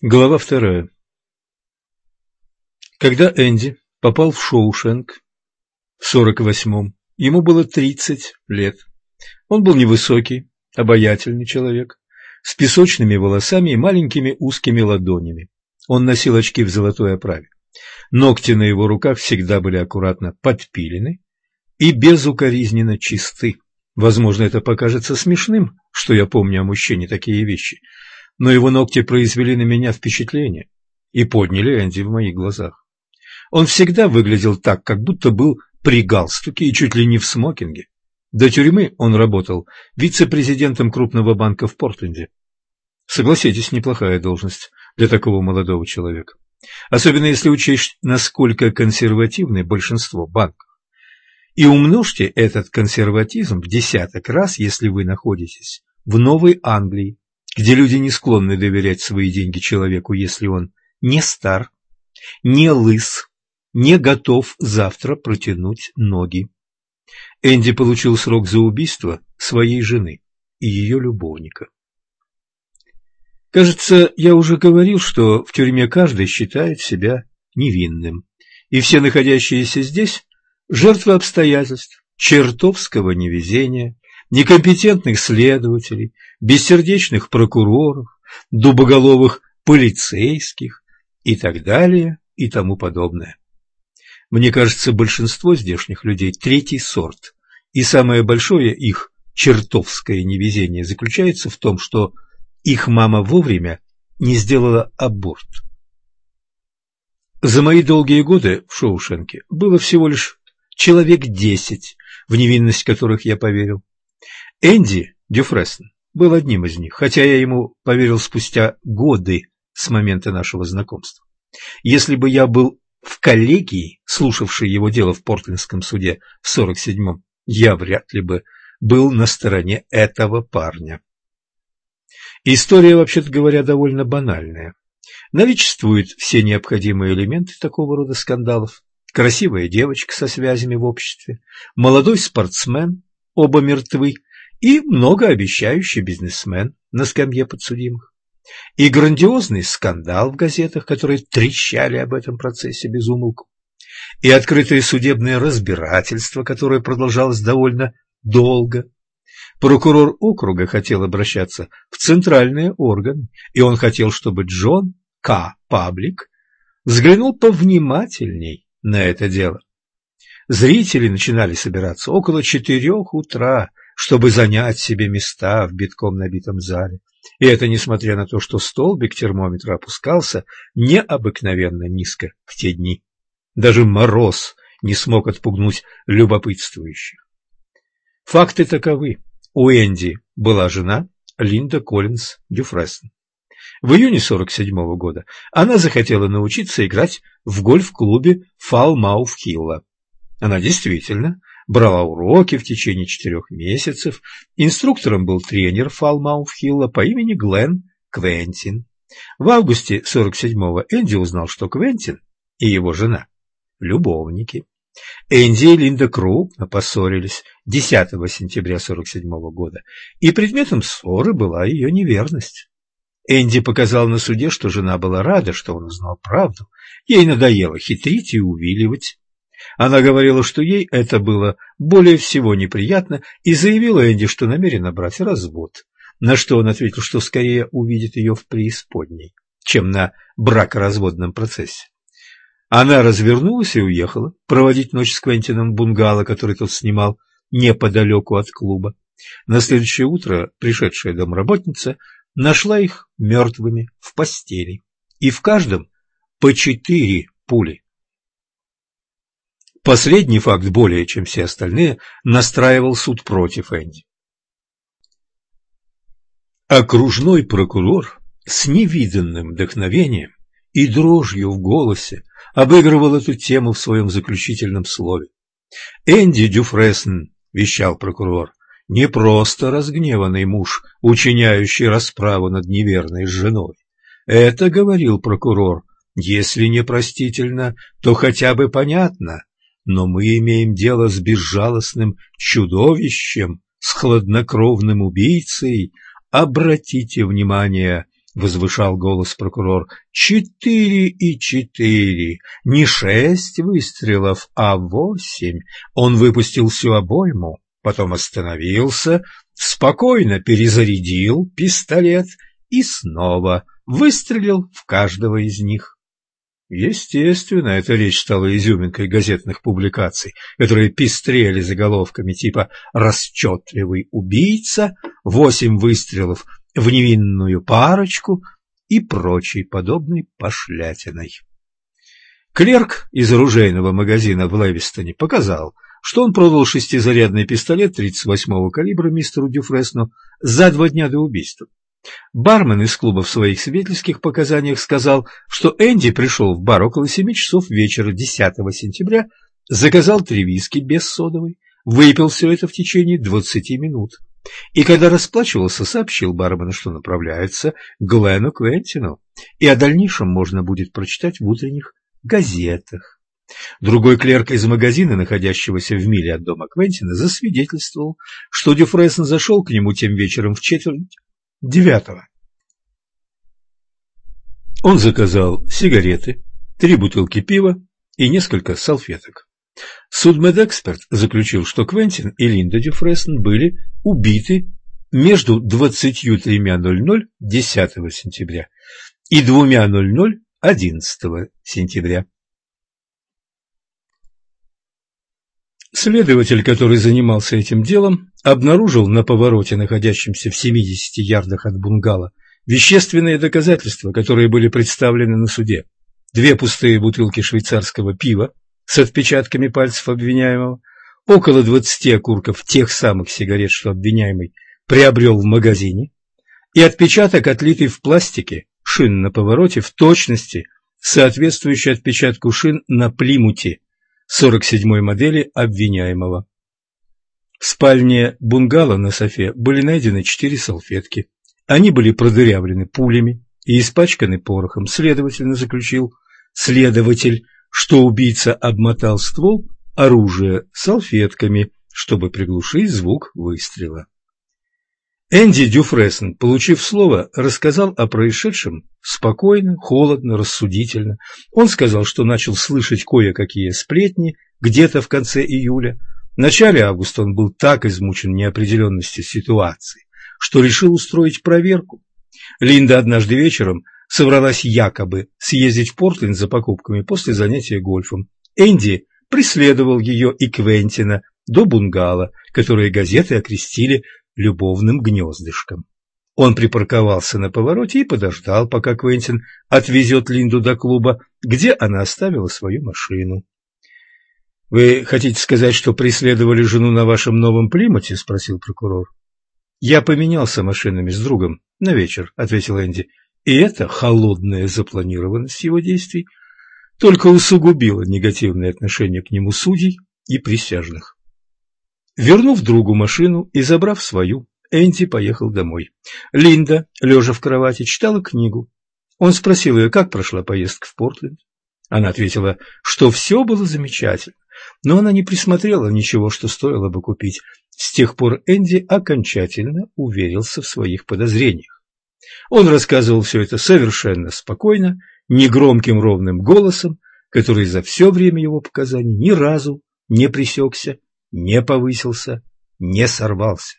Глава вторая. Когда Энди попал в Шоушенк в 48-м, ему было 30 лет. Он был невысокий, обаятельный человек, с песочными волосами и маленькими узкими ладонями. Он носил очки в золотой оправе. Ногти на его руках всегда были аккуратно подпилены и безукоризненно чисты. Возможно, это покажется смешным, что я помню о мужчине такие вещи – но его ногти произвели на меня впечатление и подняли Энди в моих глазах. Он всегда выглядел так, как будто был при галстуке и чуть ли не в смокинге. До тюрьмы он работал вице-президентом крупного банка в Портленде. Согласитесь, неплохая должность для такого молодого человека. Особенно если учесть, насколько консервативны большинство банков. И умножьте этот консерватизм в десяток раз, если вы находитесь в Новой Англии, где люди не склонны доверять свои деньги человеку, если он не стар, не лыс, не готов завтра протянуть ноги. Энди получил срок за убийство своей жены и ее любовника. Кажется, я уже говорил, что в тюрьме каждый считает себя невинным, и все находящиеся здесь – жертвы обстоятельств, чертовского невезения, некомпетентных следователей, бессердечных прокуроров, дубоголовых полицейских и так далее и тому подобное. Мне кажется, большинство здешних людей третий сорт, и самое большое их чертовское невезение заключается в том, что их мама вовремя не сделала аборт. За мои долгие годы в Шоушенке было всего лишь человек десять, в невинность которых я поверил. Энди Дюфрессен был одним из них, хотя я ему поверил спустя годы с момента нашего знакомства. Если бы я был в коллегии, слушавшей его дело в Портлендском суде в 47-м, я вряд ли бы был на стороне этого парня. История, вообще-то говоря, довольно банальная. Наличествуют все необходимые элементы такого рода скандалов. Красивая девочка со связями в обществе, молодой спортсмен, оба мертвы, и многообещающий бизнесмен на скамье подсудимых, и грандиозный скандал в газетах, которые трещали об этом процессе без умолку, и открытое судебное разбирательство, которое продолжалось довольно долго. Прокурор округа хотел обращаться в центральные органы, и он хотел, чтобы Джон К. Паблик взглянул повнимательней на это дело. Зрители начинали собираться около четырех утра, чтобы занять себе места в битком набитом зале. И это несмотря на то, что столбик термометра опускался необыкновенно низко в те дни. Даже мороз не смог отпугнуть любопытствующих. Факты таковы. У Энди была жена Линда Коллинз Дюфрессен. В июне 47 -го года она захотела научиться играть в гольф-клубе Фалмауф-Хилла. Она действительно брала уроки в течение четырех месяцев. Инструктором был тренер Фалмауфхилла по имени Глен Квентин. В августе 47-го Энди узнал, что Квентин и его жена – любовники. Энди и Линда крупно поссорились 10 сентября 47 -го года, и предметом ссоры была ее неверность. Энди показал на суде, что жена была рада, что он узнал правду. Ей надоело хитрить и увиливать. Она говорила, что ей это было более всего неприятно, и заявила Энди, что намерена брать развод, на что он ответил, что скорее увидит ее в преисподней, чем на бракоразводном процессе. Она развернулась и уехала проводить ночь с Квентином бунгало, который тот снимал неподалеку от клуба. На следующее утро пришедшая домработница нашла их мертвыми в постели, и в каждом по четыре пули. Последний факт, более чем все остальные, настраивал суд против Энди. Окружной прокурор с невиданным вдохновением и дрожью в голосе обыгрывал эту тему в своем заключительном слове. «Энди Дюфрессен», — вещал прокурор, — «не просто разгневанный муж, учиняющий расправу над неверной женой. Это, — говорил прокурор, — если не простительно, то хотя бы понятно, но мы имеем дело с безжалостным чудовищем, с хладнокровным убийцей. Обратите внимание — возвышал голос прокурор. «Четыре и четыре. Не шесть выстрелов, а восемь. Он выпустил всю обойму, потом остановился, спокойно перезарядил пистолет и снова выстрелил в каждого из них. Естественно, эта речь стала изюминкой газетных публикаций, которые пестрели заголовками типа «Расчетливый убийца», «Восемь выстрелов в невинную парочку» и прочей подобной пошлятиной. Клерк из оружейного магазина в Левистоне показал, что он продал шестизарядный пистолет 38-го калибра мистеру Дюфресну за два дня до убийства. Бармен из клуба в своих свидетельских показаниях сказал, что Энди пришел в бар около семи часов вечера 10 сентября, заказал три виски без содовой, выпил все это в течение 20 минут. И когда расплачивался, сообщил бармену, что направляется к Глену Квентину, и о дальнейшем можно будет прочитать в утренних газетах. Другой клерк из магазина, находящегося в миле от дома Квентина, засвидетельствовал, что Дюфрессен зашел к нему тем вечером в четверть девятого. Он заказал сигареты, три бутылки пива и несколько салфеток. Судмедэксперт заключил, что Квентин и Линда Дюфрессен были убиты между 23.00 10 сентября и 2.00 11 сентября. Следователь, который занимался этим делом, обнаружил на повороте, находящемся в 70 ярдах от бунгало, вещественные доказательства, которые были представлены на суде. Две пустые бутылки швейцарского пива с отпечатками пальцев обвиняемого, около 20 окурков тех самых сигарет, что обвиняемый приобрел в магазине, и отпечаток, отлитый в пластике, шин на повороте в точности, соответствующий отпечатку шин на плимуте 47-й модели обвиняемого. В спальне бунгало на софе были найдены четыре салфетки. Они были продырявлены пулями и испачканы порохом. Следовательно, заключил следователь, что убийца обмотал ствол оружия салфетками, чтобы приглушить звук выстрела. Энди Дюфрессен, получив слово, рассказал о происшедшем спокойно, холодно, рассудительно. Он сказал, что начал слышать кое-какие сплетни где-то в конце июля. В начале августа он был так измучен неопределенностью ситуации, что решил устроить проверку. Линда однажды вечером собралась якобы съездить в Портленд за покупками после занятия гольфом. Энди преследовал ее и Квентина до бунгало, которое газеты окрестили любовным гнездышком. Он припарковался на повороте и подождал, пока Квентин отвезет Линду до клуба, где она оставила свою машину. — Вы хотите сказать, что преследовали жену на вашем новом Плимуте? — спросил прокурор. — Я поменялся машинами с другом на вечер, — ответил Энди. И это холодная запланированность его действий только усугубила негативное отношение к нему судей и присяжных. Вернув другу машину и забрав свою, Энди поехал домой. Линда, лежа в кровати, читала книгу. Он спросил ее, как прошла поездка в Портленд. Она ответила, что все было замечательно, но она не присмотрела ничего, что стоило бы купить. С тех пор Энди окончательно уверился в своих подозрениях. Он рассказывал все это совершенно спокойно, негромким ровным голосом, который за все время его показаний ни разу не пресекся не повысился, не сорвался.